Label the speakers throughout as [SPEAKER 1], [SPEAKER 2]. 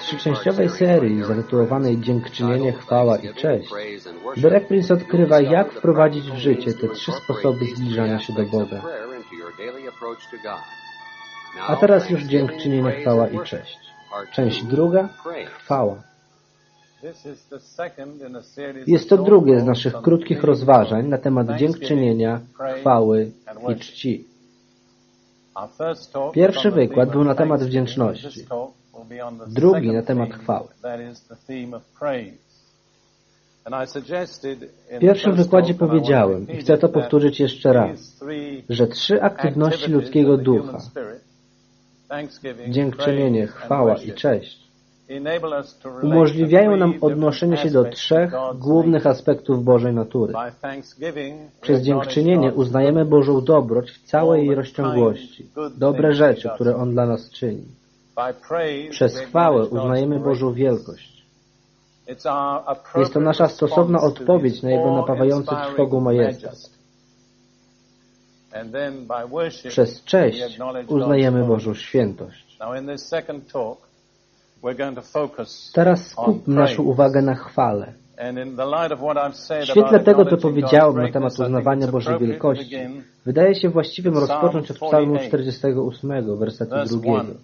[SPEAKER 1] Trzyczęściowej serii zatytułowanej Dziękczynienie, chwała i cześć Derek Prince odkrywa, jak wprowadzić w życie te trzy sposoby zbliżania się do Boga. A teraz już dziękczynienie, chwała i cześć. Część druga, chwała. Jest to drugie z naszych krótkich rozważań na temat dziękczynienia, chwały i czci. Pierwszy wykład był na temat wdzięczności, drugi na temat chwały. W pierwszym wykładzie powiedziałem, i chcę to powtórzyć jeszcze raz, że trzy aktywności ludzkiego ducha dziękczynienie, chwała i cześć umożliwiają nam odnoszenie się do trzech głównych aspektów Bożej natury. Przez dziękczynienie uznajemy Bożą dobroć w całej jej rozciągłości, dobre rzeczy, które On dla nas czyni. Przez chwałę uznajemy Bożą wielkość. Jest to nasza stosowna odpowiedź na Jego napawający trwogą majestat. Przez cześć uznajemy Bożą świętość. Teraz skupmy naszą uwagę na chwale. W świetle tego, co powiedziałem na temat uznawania Bożej wielkości, wydaje się właściwym rozpocząć od psalmu 48, wersetu drugiego.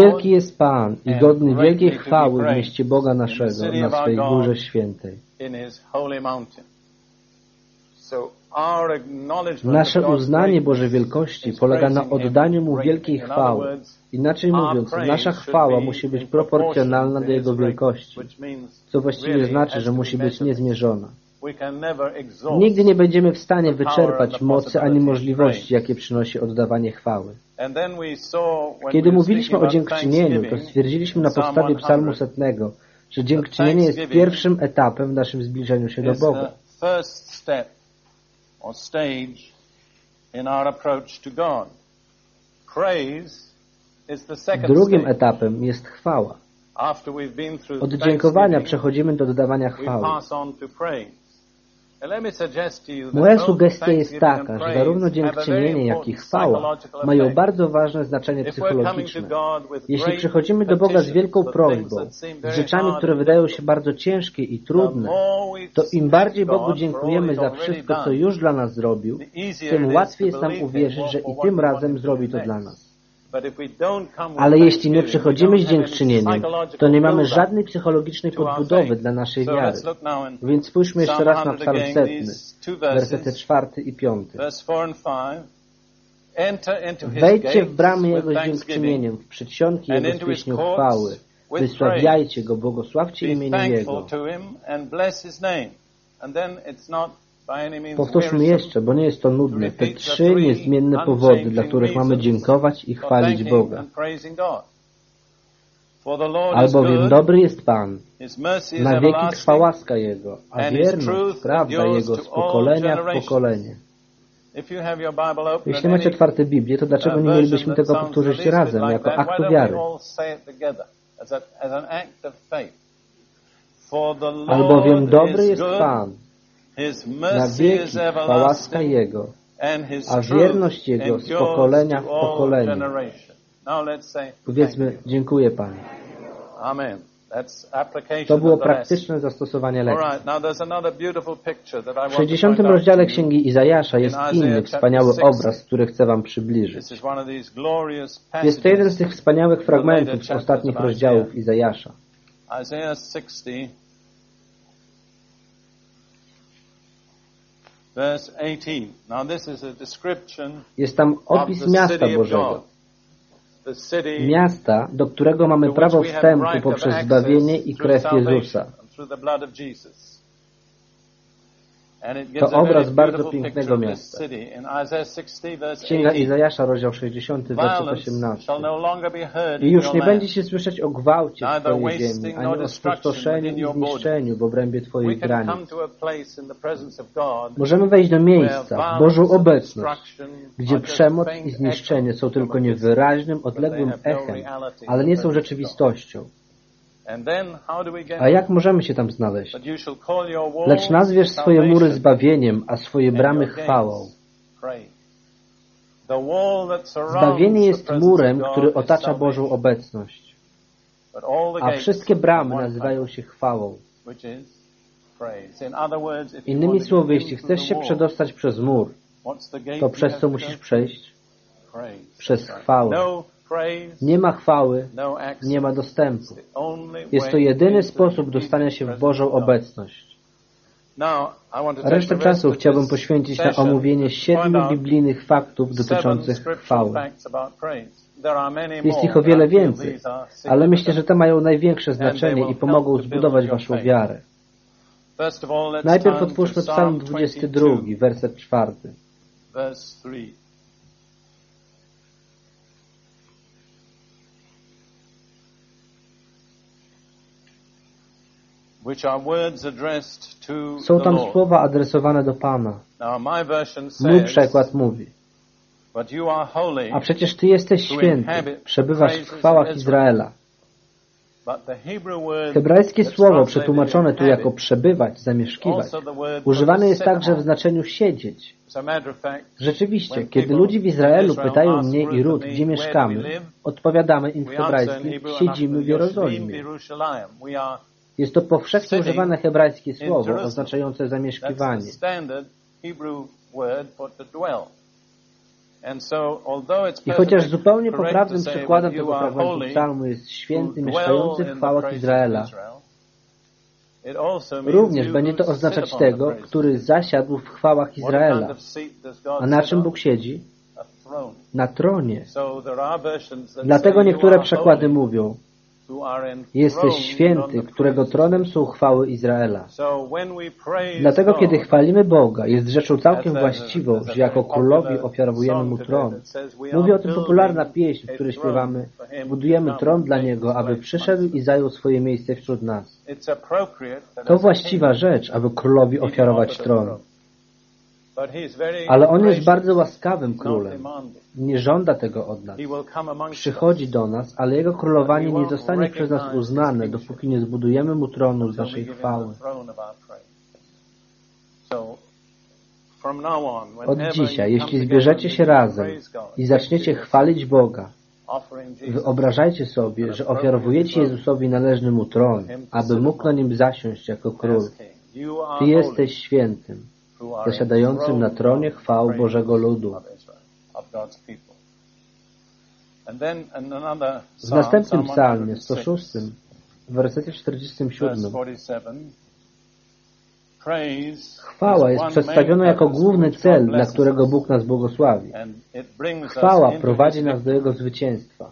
[SPEAKER 1] Wielki jest Pan i godny wielkiej chwały w mieście Boga naszego, na swej górze świętej. Nasze uznanie Bożej wielkości polega na oddaniu Mu wielkiej chwały. Inaczej mówiąc, nasza chwała musi być proporcjonalna do Jego wielkości, co właściwie znaczy, że musi być niezmierzona. Nigdy nie będziemy w stanie wyczerpać mocy ani możliwości, jakie przynosi oddawanie chwały. Kiedy mówiliśmy o dziękczynieniu, to stwierdziliśmy na podstawie psalmu setnego, że dziękczynienie jest pierwszym etapem w naszym zbliżeniu się do Boga Drugim etapem jest chwała. Od dziękowania przechodzimy do oddawania chwały. Moja sugestia jest taka, że zarówno dziękczynienie, jak i chwała mają bardzo ważne znaczenie psychologiczne. Jeśli przychodzimy do Boga z wielką prośbą, z rzeczami, które wydają się bardzo ciężkie i trudne, to im bardziej Bogu dziękujemy za wszystko, co już dla nas zrobił, tym łatwiej jest nam uwierzyć, że i tym razem zrobi to dla nas. Ale jeśli nie przychodzimy z dziękczynieniem, to nie mamy żadnej psychologicznej podbudowy dla naszej wiary. Więc spójrzmy jeszcze raz na psalm setny, wersety czwarty i piąty. Wejdźcie w bramy Jego z dziękczynieniem, w przedsionki Jego z pieśnią chwały. Wysławiajcie Go, błogosławcie imieniu Jego. Powtórzmy jeszcze, bo nie jest to nudne, te trzy niezmienne powody, dla których mamy dziękować i chwalić Boga. Albowiem dobry jest Pan, na wieki trwa łaska Jego, a wierność, prawda Jego z pokolenia w pokolenie. Jeśli macie otwarte Biblię, to dlaczego nie mielibyśmy tego powtórzyć razem, jako aktu wiary? Albowiem dobry jest Pan, na wieki trwa łaska Jego, a wierność Jego z pokolenia w pokolenie. Powiedzmy, dziękuję Panie. To było praktyczne zastosowanie lekcji. W 60 rozdziale Księgi Izajasza jest inny wspaniały obraz, który chcę Wam przybliżyć. Jest to jeden z tych wspaniałych fragmentów z ostatnich rozdziałów Izajasza. Jest tam opis miasta Bożego. Miasta, do którego mamy prawo wstępu poprzez zbawienie i krew Jezusa. To obraz bardzo pięknego miasta. Księga Izajasza, rozdział 60, werset 18. I już nie będzie się słyszeć o gwałcie w Twojej ziemi, ani o spustoszeniu i zniszczeniu w obrębie Twoich granic. Możemy wejść do miejsca, w Bożą obecność, gdzie przemoc i zniszczenie są tylko niewyraźnym, odległym echem, ale nie są rzeczywistością. A jak możemy się tam znaleźć? Lecz nazwiesz swoje mury zbawieniem, a swoje bramy chwałą. Zbawienie jest murem, który otacza Bożą obecność, a wszystkie bramy nazywają się chwałą. Innymi słowy, jeśli chcesz się przedostać przez mur, to przez co musisz przejść? Przez chwałę. Nie ma chwały, nie ma dostępu. Jest to jedyny sposób dostania się w Bożą obecność. Resztę czasu chciałbym poświęcić na omówienie siedmiu biblijnych faktów dotyczących chwały. Jest ich o wiele więcej, ale myślę, że te mają największe znaczenie i pomogą zbudować Waszą wiarę. Najpierw otwórzmy Psalm 22, werset czwarty. Są tam słowa adresowane do Pana. Mój przekład mówi A przecież Ty jesteś święty, przebywasz w chwałach Izraela. Hebrajskie słowo przetłumaczone tu jako przebywać, zamieszkiwać, używane jest także w znaczeniu siedzieć. Rzeczywiście, kiedy ludzie w Izraelu pytają mnie i Rut, gdzie mieszkamy, odpowiadamy im w hebrajskim, siedzimy w Jerozolimie. Jest to powszechnie używane hebrajskie słowo oznaczające zamieszkiwanie. I chociaż zupełnie poprawnym przykładem tego fragmentu psalmu jest święty mieszkający w chwałach Izraela, również będzie to oznaczać tego, który zasiadł w chwałach Izraela. A na czym Bóg siedzi? Na tronie. Dlatego niektóre przekłady mówią, Jesteś święty, którego tronem są chwały Izraela. Dlatego, kiedy chwalimy Boga, jest rzeczą całkiem właściwą, że jako królowi ofiarowujemy Mu tron. Mówi o tym popularna pieśń, w której śpiewamy Budujemy tron dla Niego, aby przyszedł i zajął swoje miejsce wśród nas. To właściwa rzecz, aby królowi ofiarować tron. Ale On jest bardzo łaskawym królem. Nie żąda tego od nas. Przychodzi do nas, ale Jego królowanie nie zostanie przez nas uznane, dopóki nie zbudujemy Mu tronu z naszej chwały. Od dzisiaj, jeśli zbierzecie się razem i zaczniecie chwalić Boga, wyobrażajcie sobie, że ofiarowujecie Jezusowi należny Mu tron, aby mógł na nim zasiąść jako król. Ty jesteś świętym zasiadającym na tronie chwał Bożego ludu. W następnym psalmie, 106, w wersecie 47, Chwała jest przedstawiona jako główny cel, dla którego Bóg nas błogosławi. Chwała prowadzi nas do Jego zwycięstwa.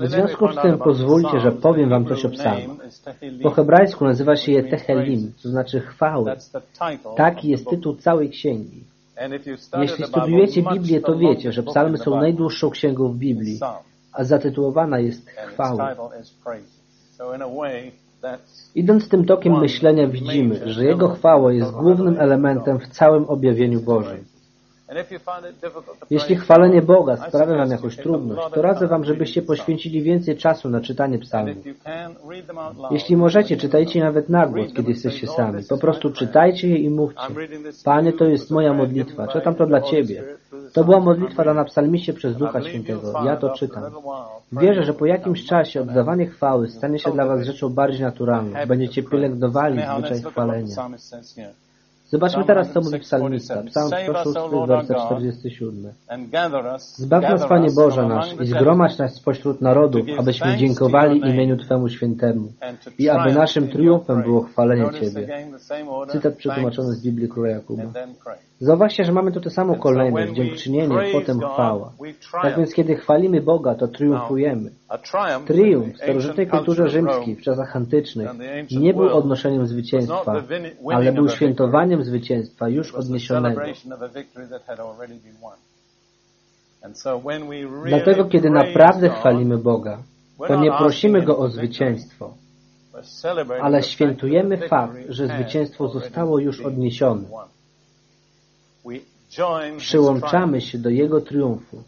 [SPEAKER 1] W związku z tym pozwólcie, że powiem Wam coś o psalmach. Po hebrajsku nazywa się je Tehelim, to znaczy chwały. Taki jest tytuł całej księgi. Jeśli studiujecie Biblię, to wiecie, że psalmy są najdłuższą księgą w Biblii, a zatytułowana jest chwały. Idąc tym tokiem myślenia widzimy, że Jego chwała jest głównym elementem w całym objawieniu Bożym. Jeśli chwalenie Boga sprawia Wam jakąś trudność, to radzę Wam, żebyście poświęcili więcej czasu na czytanie psalmów. Jeśli możecie, czytajcie nawet na głos, kiedy jesteście sami. Po prostu czytajcie je i mówcie. Panie, to jest moja modlitwa. Czytam to dla Ciebie. To była modlitwa dana psalmiście przez Ducha Świętego. Ja to czytam. Wierzę, że po jakimś czasie oddawanie chwały stanie się dla Was rzeczą bardziej naturalną. Będziecie pielęgnowali zwyczaj chwalenia. Zobaczmy teraz, co mówi psalmista. Psalm 106, werset 47. Zbaw nas, Panie Boże nasz, i zgromadź nas spośród narodów, abyśmy dziękowali imieniu Twemu świętemu i aby naszym triumfem było chwalenie Ciebie. Cytat przetłumaczony z Biblii Króla Jakuba. Zauważcie, że mamy tu tę samą kolejność, dziękczynienie, potem chwała. Tak więc, kiedy chwalimy Boga, to triumfujemy. Triumf w starożytnej kulturze rzymskiej, w czasach antycznych, nie był odnoszeniem zwycięstwa, ale był świętowaniem zwycięstwa już odniesionego. Dlatego, kiedy naprawdę chwalimy Boga, to nie prosimy Go o zwycięstwo, ale świętujemy fakt, że zwycięstwo zostało już odniesione. Przyłączamy się do Jego triumfu.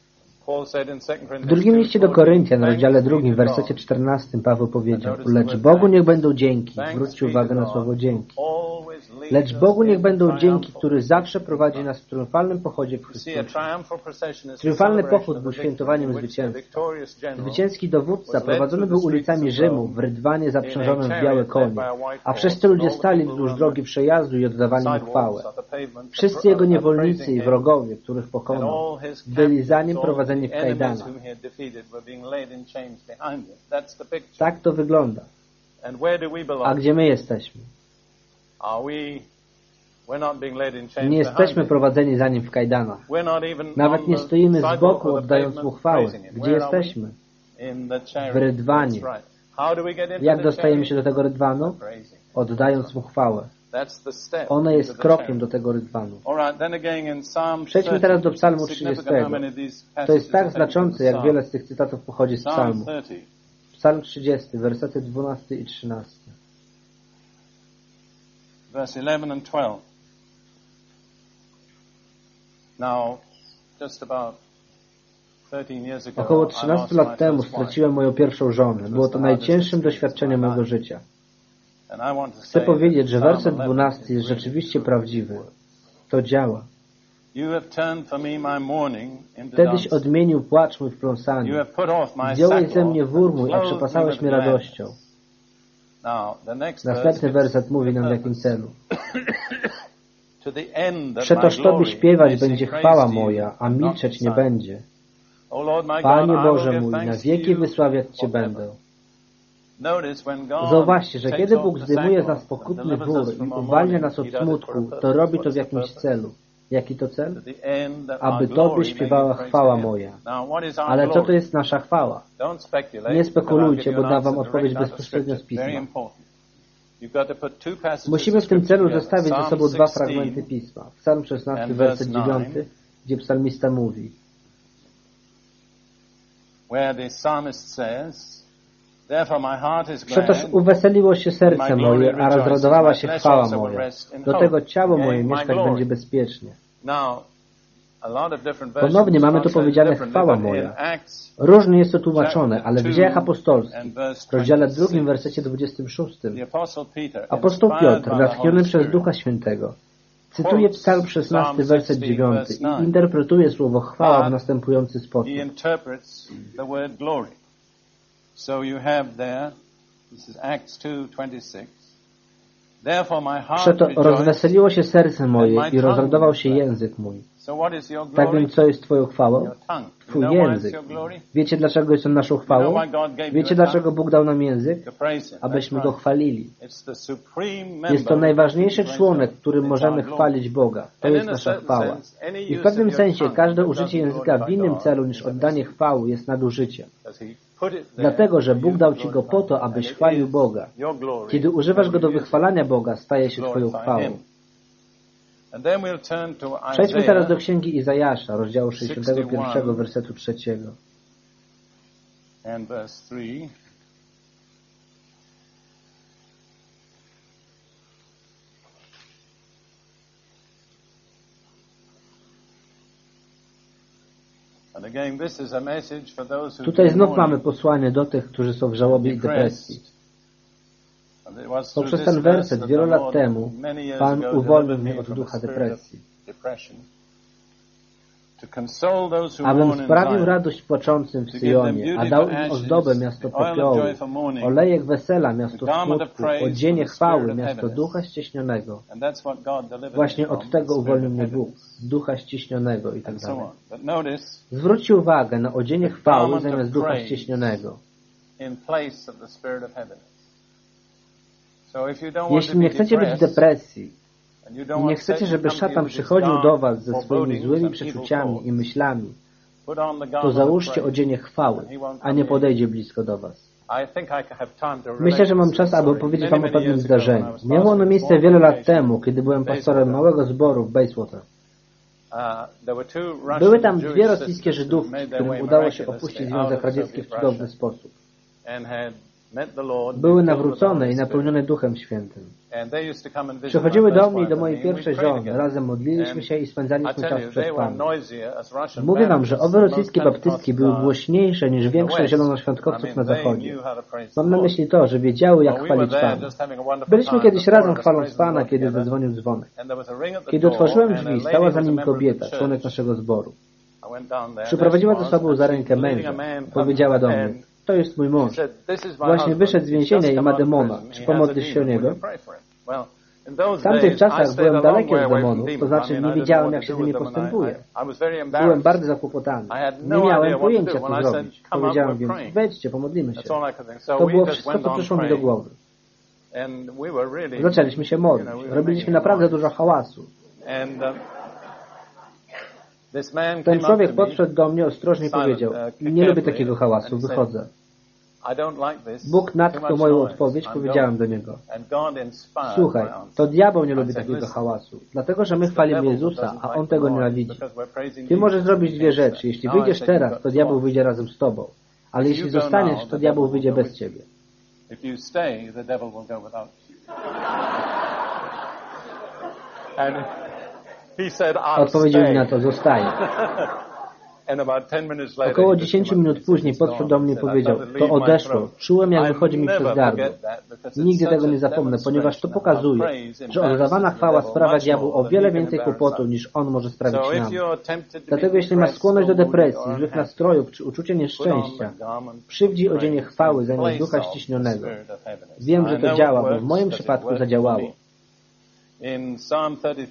[SPEAKER 1] W drugim liście do Koryntian, rozdziale drugim, w wersecie 14 Paweł powiedział Lecz Bogu niech będą dzięki. Zwróćcie uwagę na słowo dzięki. Lecz Bogu niech będą dzięki, który zawsze prowadzi nas w triumfalnym pochodzie w Chrystusie. Triumfalny pochód był świętowaniem zwycięstwa. Zwycięski dowódca prowadzony był ulicami Rzymu w rydwanie zaprzężonym w białe konie, a wszyscy ludzie stali wzdłuż drogi przejazdu i oddawali mu chwałę. Wszyscy jego niewolnicy i wrogowie, których pokonał, byli za nim prowadzeni w kajdanach. Tak to wygląda. A gdzie my jesteśmy? Nie jesteśmy prowadzeni za nim w kajdanach. Nawet nie stoimy z boku, oddając mu chwałę. Gdzie jesteśmy? W rydwanie. Jak dostajemy się do tego rydwanu? Oddając mu chwałę. Ona jest krokiem do tego rydwanu. Przejdźmy teraz do psalmu 30. To jest tak znaczące, jak wiele z tych cytatów pochodzi z psalmu. Psalm 30, wersety 12 i 13.
[SPEAKER 2] Verse 11 and 12. Now, just about
[SPEAKER 1] Około 13 lat temu straciłem moją pierwszą żonę. Było to najcięższym doświadczeniem mojego życia. Chcę powiedzieć, że werset 12 jest rzeczywiście prawdziwy. To działa. Wtedyś odmienił płacz mój w pląsanie. Zdjąłeś ze mnie wór mój, a przepasałeś mnie radością. Następny werset mówi nam w jakim celu. Przetoż Tobie śpiewać będzie chwała moja, a milczeć nie będzie. Panie Boże mój, na wieki wysławiać Cię będę. Zauważcie, że kiedy Bóg zdejmuje z nas pokutny wór i uwalnia nas od smutku, to robi to w jakimś celu. Jaki to cel? Aby Tobie śpiewała chwała moja. Ale co to jest nasza chwała? Nie spekulujcie, bo dam Wam odpowiedź bezpośrednio z Pisma. Musimy w tym celu zestawić ze sobą dwa fragmenty Pisma. Psalm 16, werset 9, gdzie psalmista mówi Przetoż uweseliło się serce moje, a rozradowała się chwała moja. Do tego ciało moje mieszkać będzie bezpiecznie. Ponownie mamy tu powiedziane chwała moja. Różnie jest to tłumaczone, ale w dziejach apostolskich, w rozdziale drugim, wersecie 26, apostoł Piotr, natchniony przez Ducha Świętego, cytuje psalm 16, werset 9 i interpretuje słowo chwała w następujący sposób.
[SPEAKER 2] So you have there, this is Acts 2:26.
[SPEAKER 1] Przeto rozweseliło się serce moje i rozradował się język mój. Tak więc co jest Twoją chwałą? Twój język. Wiecie dlaczego jest on naszą chwałą? Wiecie dlaczego Bóg dał nam język? Abyśmy Go chwalili. Jest to najważniejszy członek, którym możemy chwalić Boga. To jest nasza chwała. I w pewnym sensie każde użycie języka w innym celu niż oddanie chwały jest nadużyciem. Dlatego, że Bóg dał Ci go po to, abyś chwalił Boga. Kiedy używasz go do wychwalania Boga, staje się Twoją chwałą. Przejdźmy teraz do Księgi Izajasza, rozdziału 61, wersetu 3. Tutaj znów mamy posłanie do tych, którzy są w żałobie i depresji. Poprzez ten werset wiele lat temu Pan uwolnił mnie od ducha depresji. Abym sprawił radość płaczącym w Syjonie, a dał im ozdobę miasto popiołu, olejek wesela miasto smutku, odzienie chwały miasto ducha ścieśnionego. Właśnie od tego uwolnił mnie Bóg, ducha ścieśnionego i tak dalej. Zwróćcie uwagę na odzienie chwały zamiast ducha ścieśnionego. Jeśli nie chcecie być w depresji, i nie chcecie, żeby szatan przychodził do was ze swoimi złymi przeczuciami i myślami, to załóżcie odzienie chwały, a nie podejdzie blisko do was. Myślę, że mam czas, aby opowiedzieć Wam o pewnym zdarzeniu. Miało ono miejsce wiele lat temu, kiedy byłem pastorem małego zboru w Bayswater. Były tam dwie rosyjskie Żydówki, którym udało się opuścić Związek Radziecki w cudowny sposób. Były nawrócone i napełnione Duchem Świętym. Przychodziły do mnie i do mojej pierwszej żony. Razem modliliśmy się i spędzaliśmy czas przed Panem. Mówię Wam, że owe rosyjskie baptystki były głośniejsze niż większość zielonoświątkowców na zachodzie. Mam na myśli to, że wiedziały, jak chwalić Pana. Byliśmy kiedyś razem chwaląc Pana, kiedy zadzwonił dzwonek. Kiedy otworzyłem drzwi, stała za nim kobieta, członek naszego zboru. Przyprowadziła ze sobą za rękę męża. Powiedziała do mnie, to jest mój mąż. Właśnie wyszedł z więzienia i ma demona. Czy pomodlisz się o niego? W tamtych czasach byłem daleki od demonów, to znaczy nie wiedziałem, jak się z nimi postępuje. Byłem bardzo zakłopotany. Nie miałem pojęcia, co zrobić. Powiedziałem więc, wejdźcie, pomodlimy się. To było wszystko, co przyszło mi do głowy. Zaczęliśmy się modlić. Robiliśmy naprawdę dużo hałasu. Ten człowiek podszedł do mnie ostrożnie i powiedział, nie lubię takiego hałasu, wychodzę. Bóg natknął moją odpowiedź, powiedziałem do niego. Słuchaj, to diabeł nie lubi takiego hałasu, dlatego że my chwalimy Jezusa, a on tego nienawidzi. Ty możesz zrobić dwie rzeczy. Jeśli wyjdziesz teraz, to diabeł wyjdzie razem z tobą. Ale jeśli zostaniesz, to diabeł wyjdzie bez ciebie. Odpowiedział mi na to, zostaje. Około 10 minut później podszedł do mnie i powiedział, to odeszło. Czułem, jak wychodzi mi przez gardło. Nigdy tego nie zapomnę, ponieważ to pokazuje, że oddawana chwała sprawia diabłu o wiele więcej kłopotu, niż on może sprawić nam. Dlatego jeśli masz skłonność do depresji, złych nastrojów czy uczucie nieszczęścia, przywdzi odzienie chwały zamiast ducha ściśnionego. Wiem, że to działa, bo w moim przypadku zadziałało.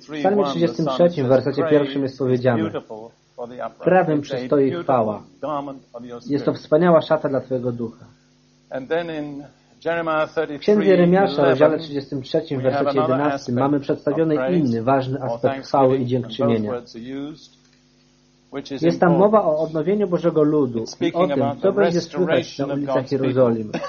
[SPEAKER 1] W psalmie 33, w wersecie pierwszym jest powiedziane Prawem przystoi chwała. Jest to wspaniała szata dla Twojego ducha. W Księdze Jeremiasza, w rozdziale 33, w wersecie 11 mamy przedstawiony inny, ważny aspekt chwały i dziękczynienia. Jest tam mowa o odnowieniu Bożego Ludu i o tym, co będzie słychać na ulicach Jerozolimy.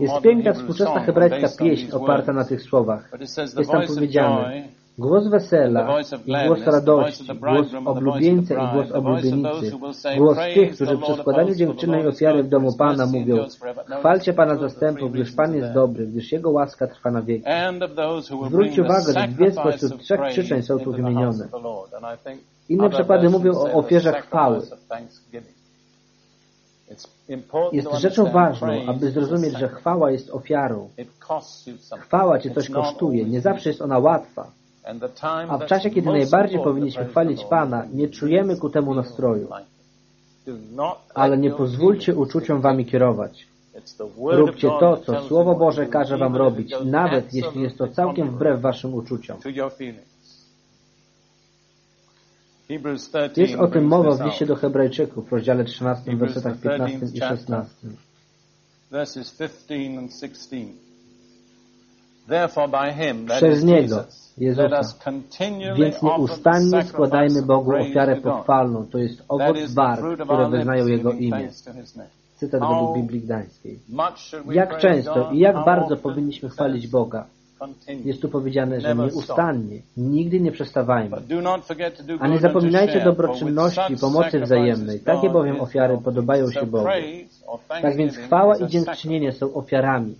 [SPEAKER 1] jest piękna współczesna hebrajska pieśń oparta na tych słowach. Jest tam powiedziane Głos wesela i głos radości, głos oblubieńca i głos oblubienicy, głos tych, którzy przy składaniu dziękczynnej ofiary w domu Pana mówią Chwalcie Pana zastępów, gdyż Pan jest dobry, gdyż Jego łaska trwa na wieki. Zwróćcie uwagę, że dwie spośród trzech przyczyn są tu wymienione. Inne przykłady mówią o ofierze chwały. Jest rzeczą ważną, aby zrozumieć, że chwała jest ofiarą. Chwała Cię coś kosztuje, nie zawsze jest ona łatwa. A w czasie, kiedy najbardziej powinniśmy chwalić Pana, nie czujemy ku temu nastroju. Ale nie pozwólcie uczuciom Wami kierować. Róbcie to, co Słowo Boże każe Wam robić, nawet jeśli jest to całkiem wbrew Waszym uczuciom. Jest o tym mowa w liście do Hebrajczyków w rozdziale 13, wersetach 15 i 16. Przez Niego, Jezusa, więc nieustannie składajmy Bogu ofiarę pochwalną, to jest owoc barw, które wyznają Jego imię. Cytat według Biblii Gdańskiej. Jak często i jak bardzo powinniśmy chwalić Boga, jest tu powiedziane, że nieustannie, nigdy nie przestawajmy. A nie zapominajcie dobroczynności pomocy wzajemnej. Takie bowiem ofiary podobają się Bogu. Tak więc chwała i dziękczynienie są ofiarami.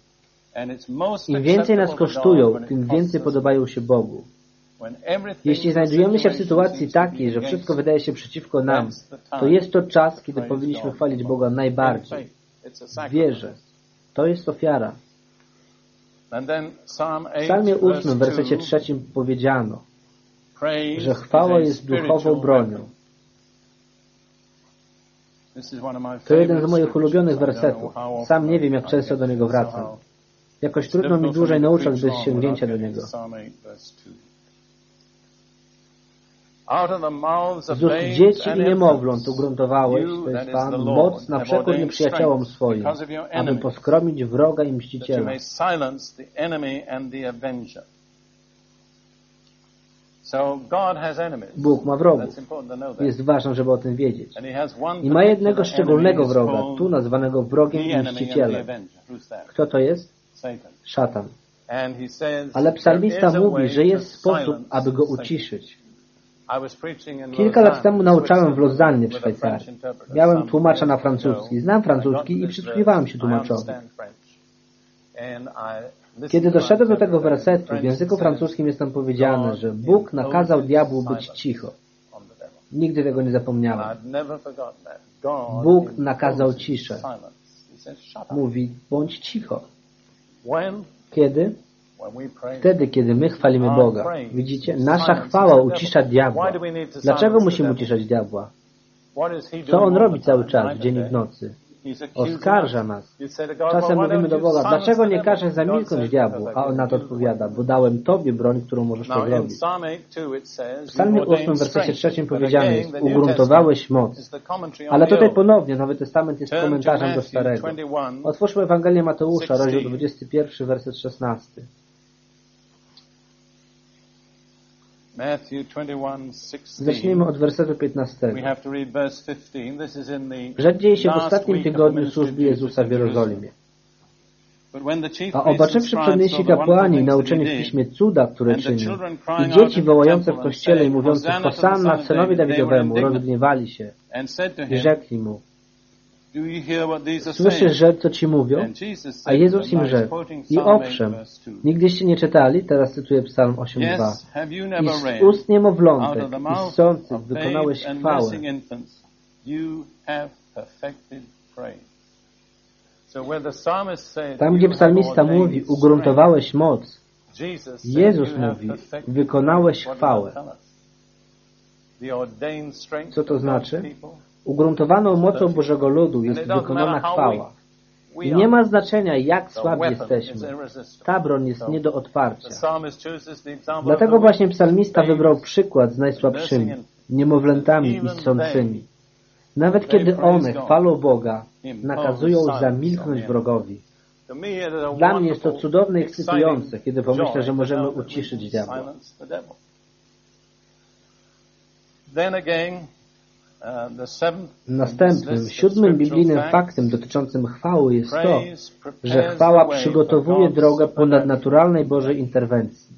[SPEAKER 1] Im więcej nas kosztują, tym więcej podobają się Bogu. Jeśli znajdujemy się w sytuacji takiej, że wszystko wydaje się przeciwko nam, to jest to czas, kiedy powinniśmy chwalić Boga najbardziej. Wierzę. To jest ofiara. W psalmie 8, w wersecie 3 powiedziano, że chwała jest duchową bronią. To jeden z moich ulubionych wersetów. Sam nie wiem, jak często do niego wracam. Jakoś trudno mi dłużej nauczać bez sięgnięcia do niego. Z ust dzieci i niemowląt ugruntowałeś, to jest Pan, moc na przekór nieprzyjaciołom swoim, aby poskromić wroga i mściciela. Bóg ma wrogów. Jest ważne, żeby o tym wiedzieć. I ma jednego szczególnego wroga, tu nazwanego wrogiem i mścicielem. Kto to jest? Szatan. Ale psalmista mówi, że jest sposób, aby go uciszyć. Kilka lat temu nauczałem w Lozannie w Szwajcarii. Miałem tłumacza na francuski. Znam francuski i przysłuchiwałem się tłumaczowi. Kiedy doszedłem do tego wersetu, w języku francuskim jest tam powiedziane, że Bóg nakazał diabłu być cicho. Nigdy tego nie zapomniałem. Bóg nakazał ciszę. Mówi, bądź cicho. Kiedy? Wtedy, kiedy my chwalimy Boga. Widzicie? Nasza chwała ucisza diabła. Dlaczego musimy uciszać diabła? Co on robi cały czas, w dzień i w nocy? Oskarża nas. Czasem mówimy do Boga, dlaczego nie każesz zamilknąć diabłu? A on na to odpowiada, bo dałem Tobie broń, którą możesz to zrobić. W psalmie 8, wersecie 3 powiedziane jest, ugruntowałeś moc. Ale tutaj ponownie Nowy Testament jest komentarzem do Starego. Otwórzmy Ewangelię Mateusza, rozdział 21, werset 16. Zacznijmy od wersetu 15. Rzecz dzieje się w ostatnim tygodniu służby Jezusa w Jerozolimie. A obaczywszy przedniejsi kapłani, nauczeni w piśmie cuda, które czyni, i dzieci wołające w kościele i mówiące Hosanna synowi Dawidowemu, rozgniewali się i rzekli mu, Słyszysz, że co ci mówią? A Jezus im rzekł, i owszem, nigdyście nie czytali, teraz cytuję Psalm 8.2, i z ust niemowlątek i sących wykonałeś chwałę. Tam, gdzie psalmista mówi, ugruntowałeś moc, Jezus mówi, wykonałeś chwałę. Co to znaczy? Ugruntowaną mocą Bożego ludu jest wykonana chwała. I nie ma znaczenia, jak słabi jesteśmy. Ta broń jest nie do otwarcia. Dlatego właśnie psalmista wybrał przykład z najsłabszymi, niemowlętami i sącymi. Nawet kiedy one chwalą Boga, nakazują zamilknąć wrogowi. Dla mnie jest to cudowne i ekscytujące, kiedy pomyślę, że możemy uciszyć diabła. Następnym, siódmym biblijnym faktem dotyczącym chwały jest to, że chwała przygotowuje drogę ponadnaturalnej Bożej interwencji.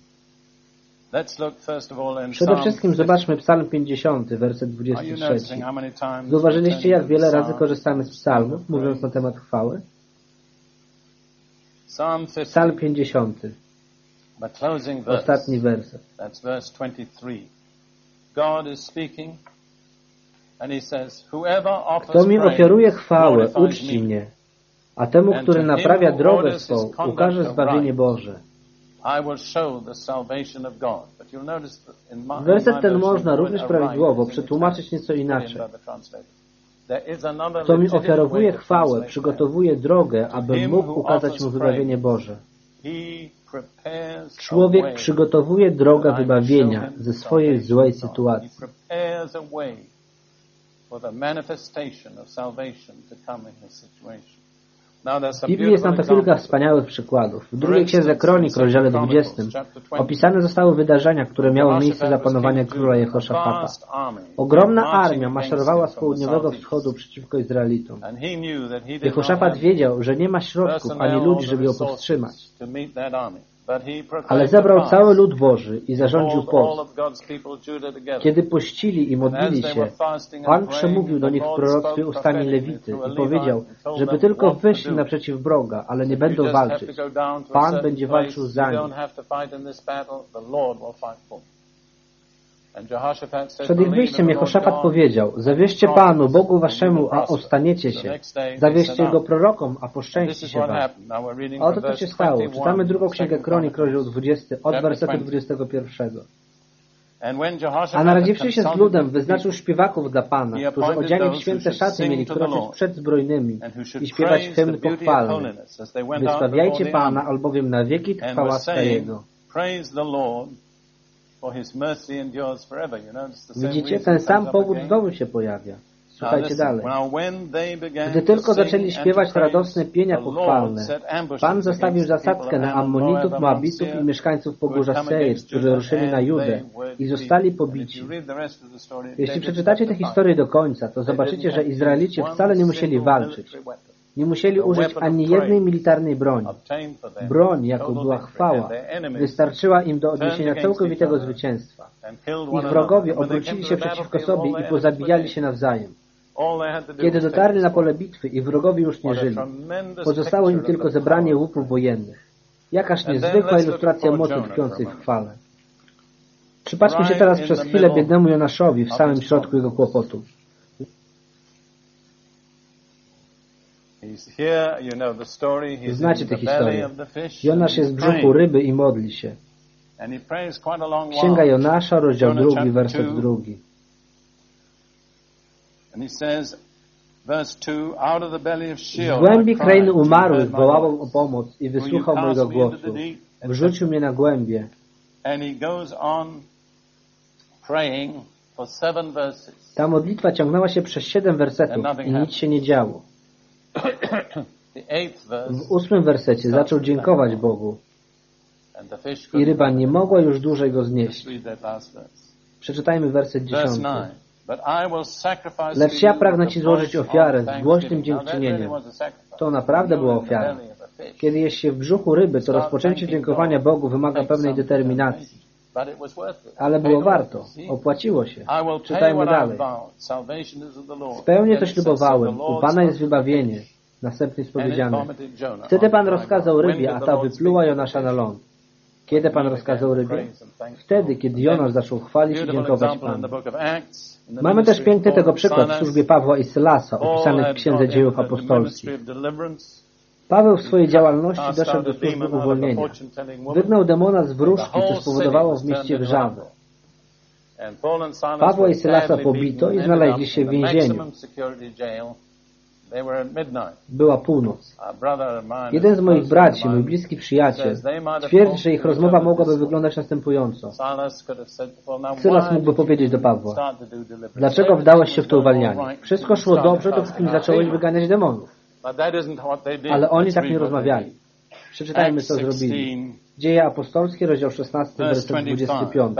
[SPEAKER 1] Przede wszystkim zobaczmy Psalm 50, werset 23. Zauważyliście, jak wiele razy korzystamy z psalmów, mówiąc na temat chwały? Psalm 50. Ostatni werset. Kto mi ofiaruje chwałę, uczci mnie, a temu, który naprawia drogę swą, ukaże zbawienie Boże. Werset ten można również prawidłowo przetłumaczyć nieco inaczej. Kto mi ofiarowuje chwałę, przygotowuje drogę, aby mógł ukazać mu wybawienie Boże. Człowiek przygotowuje drogę wybawienia ze swojej złej sytuacji. W Biblii jest nam to kilka wspaniałych przykładów. W drugiej księdze Kronik, rozdziale 20, opisane zostały wydarzenia, które miały miejsce za panowania króla Jehoszafata. Ogromna armia maszerowała z południowego wschodu przeciwko Izraelitom. Jehoszafat wiedział, że nie ma środków ani ludzi, żeby ją powstrzymać. Ale zebrał cały lud Boży i zarządził post. Kiedy pościli i modlili się, Pan przemówił do nich w proroctwie ustami Lewity i powiedział, żeby tylko wyszli naprzeciw wroga, ale nie będą walczyć. Pan będzie walczył za nich. Przed ich wyjściem Jehoszafat powiedział, zawierzcie Panu, Bogu waszemu, a ostaniecie się. Zawierzcie Jego prorokom, a poszczęści się wam. A oto co się stało. Czytamy drugą księgę Kronik, rozdział 20, od wersetu 21. A naradziwszy się z ludem, wyznaczył śpiewaków dla Pana, którzy odziani w święte szaty mieli kroczyć przed zbrojnymi i śpiewać hymn pochwalny. Wysławiajcie Pana, albowiem na wieki trwa łaska Jego. Widzicie, ten sam powód znowu się pojawia. Słuchajcie dalej. Gdy tylko zaczęli śpiewać radosne pienia pochwalne, Pan zastawił zasadzkę na Ammonitów, Moabitów i mieszkańców Pogórza Seir, którzy ruszyli na Judę i zostali pobici. Jeśli przeczytacie tę historię do końca, to zobaczycie, że Izraelici wcale nie musieli walczyć. Nie musieli użyć ani jednej militarnej broni. Broń, jaką była chwała, wystarczyła im do odniesienia całkowitego zwycięstwa. Ich wrogowie obrócili się przeciwko sobie i pozabijali się nawzajem. Kiedy dotarli na pole bitwy i wrogowie już nie żyli, pozostało im tylko zebranie łupów wojennych. Jakaż niezwykła ilustracja mocy tkwiącej w chwale. Przypatrzmy się teraz przez chwilę biednemu Jonaszowi w samym środku jego kłopotu. Znacie tę historię. Jonasz jest w brzuchu ryby i modli się. Księga Jonasza, rozdział drugi, werset drugi. Z głębi krainy umarłych wołał o pomoc i wysłuchał mojego głosu. Wrzucił mnie na głębie. Ta modlitwa ciągnęła się przez siedem wersetów i nic się nie działo. W ósmym wersecie zaczął dziękować Bogu i ryba nie mogła już dłużej go znieść. Przeczytajmy werset dziesiąty. Lecz ja pragnę Ci złożyć ofiarę z głośnym dziękczynieniem. To naprawdę była ofiara. Kiedy jest się w brzuchu ryby, to rozpoczęcie dziękowania Bogu wymaga pewnej determinacji. Ale było warto. Opłaciło się. Czytajmy dalej. Spełnię to ślubowałem. U Pana jest wybawienie. Następnie jest powiedziane. Wtedy Pan rozkazał rybie, a ta wypluła Jonasza na ląd. Kiedy Pan rozkazał rybie? Wtedy, kiedy Jonasz zaczął chwalić i dziękować Panu. Mamy też piękny tego przykład w służbie Pawła i Sylasa, opisany w Księdze Dziejów Apostolskich. Paweł w swojej działalności doszedł do służby uwolnienia. Wygnał demona z wróżki, co spowodowało w mieście wrzawę. Pawła i Sylasa pobito i znaleźli się w więzieniu. Była północ. Jeden z moich braci, mój bliski przyjaciel, twierdzi, że ich rozmowa mogłaby wyglądać następująco. Sylas mógłby powiedzieć do Pawła, dlaczego wdałeś się w to uwalnianie? Wszystko szło dobrze, dopóki nie zacząłeś wyganiać demonów. Ale oni tak nie rozmawiali. Przeczytajmy, co zrobili. Dzieje apostolskie, rozdział 16, werset 25.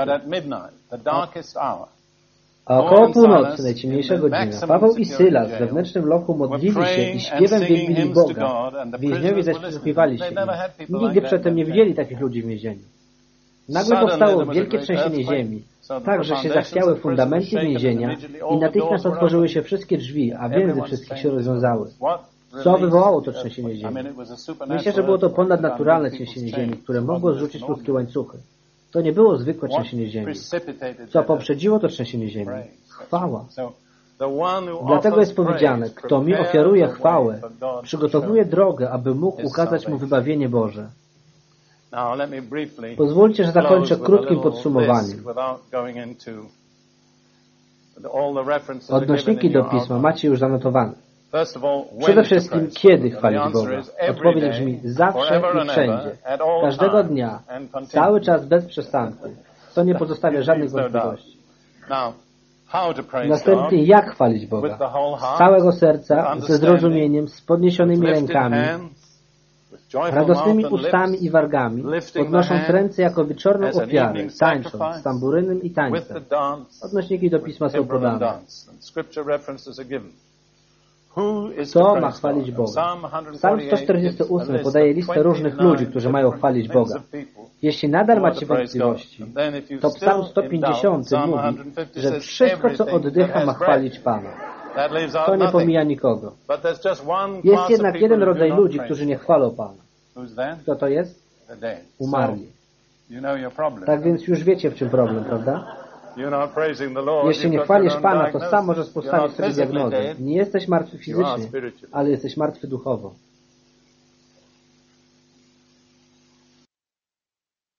[SPEAKER 1] A około północy, najciemniejszego dnia, Paweł i Sylas w wewnętrznym lochu modlili się i śpiewem wielbili Boga. Więźniowie zaś przysłuchiwali się. Nigdy przedtem nie widzieli takich ludzi w więzieniu. Nagle powstało wielkie trzęsienie ziemi, tak, że się zachwiały fundamenty więzienia i natychmiast otworzyły się wszystkie drzwi, a więzy wszystkich się rozwiązały. Co wywołało to trzęsienie ziemi? Myślę, że było to ponadnaturalne trzęsienie ziemi, które mogło zrzucić ludzkie łańcuchy. To nie było zwykłe trzęsienie ziemi. Co poprzedziło to trzęsienie ziemi? Chwała. Dlatego jest powiedziane, kto mi ofiaruje chwałę, przygotowuje drogę, aby mógł ukazać mu wybawienie Boże. Pozwólcie, że zakończę krótkim podsumowaniem. Odnośniki do pisma macie już zanotowane. Przede wszystkim, kiedy chwalić Boga? Odpowiedź brzmi zawsze i wszędzie, każdego dnia, cały czas bez przestanku. To nie pozostawia żadnych wątpliwości. Następnie, jak chwalić Boga? Z całego serca, ze zrozumieniem, z podniesionymi rękami, radosnymi ustami i wargami, podnosząc ręce jako wieczorną ofiarę, tańcząc, z tamburynem i tańcem. Odnośniki do pisma są podane. Kto ma chwalić Boga? Psalm 148 podaje listę różnych ludzi, którzy mają chwalić Boga. Jeśli nadal macie wątpliwości, to Psalm 150 mówi, że wszystko, co oddycha, ma chwalić Pana. To nie pomija nikogo. Jest jednak jeden rodzaj ludzi, którzy nie chwalą Pana. Kto to jest? Umarli. Tak więc już wiecie, w czym problem, prawda? Jeśli nie chwalisz Pana, to sam możesz postawić sobie diagnozę. Nie jesteś martwy fizycznie, ale jesteś martwy duchowo.